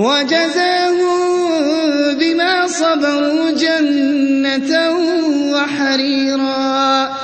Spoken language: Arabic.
وَجَزَاهُم بِمَا صَبَرُوا جَنَّةً وَحَرِيرًا.